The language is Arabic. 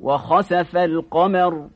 وخسف القمر.